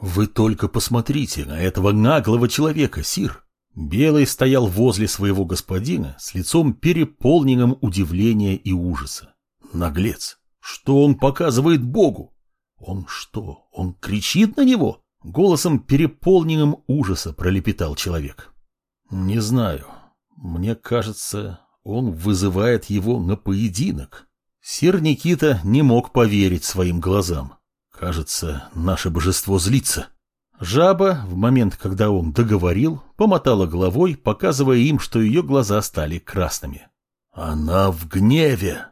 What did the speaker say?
Вы только посмотрите на этого наглого человека, сир. Белый стоял возле своего господина с лицом переполненным удивления и ужаса. Наглец! Что он показывает Богу? Он что, он кричит на него? Голосом переполненным ужаса пролепетал человек. Не знаю. Мне кажется, он вызывает его на поединок. Сир Никита не мог поверить своим глазам. Кажется, наше божество злится. Жаба, в момент, когда он договорил, помотала головой, показывая им, что ее глаза стали красными. «Она в гневе!»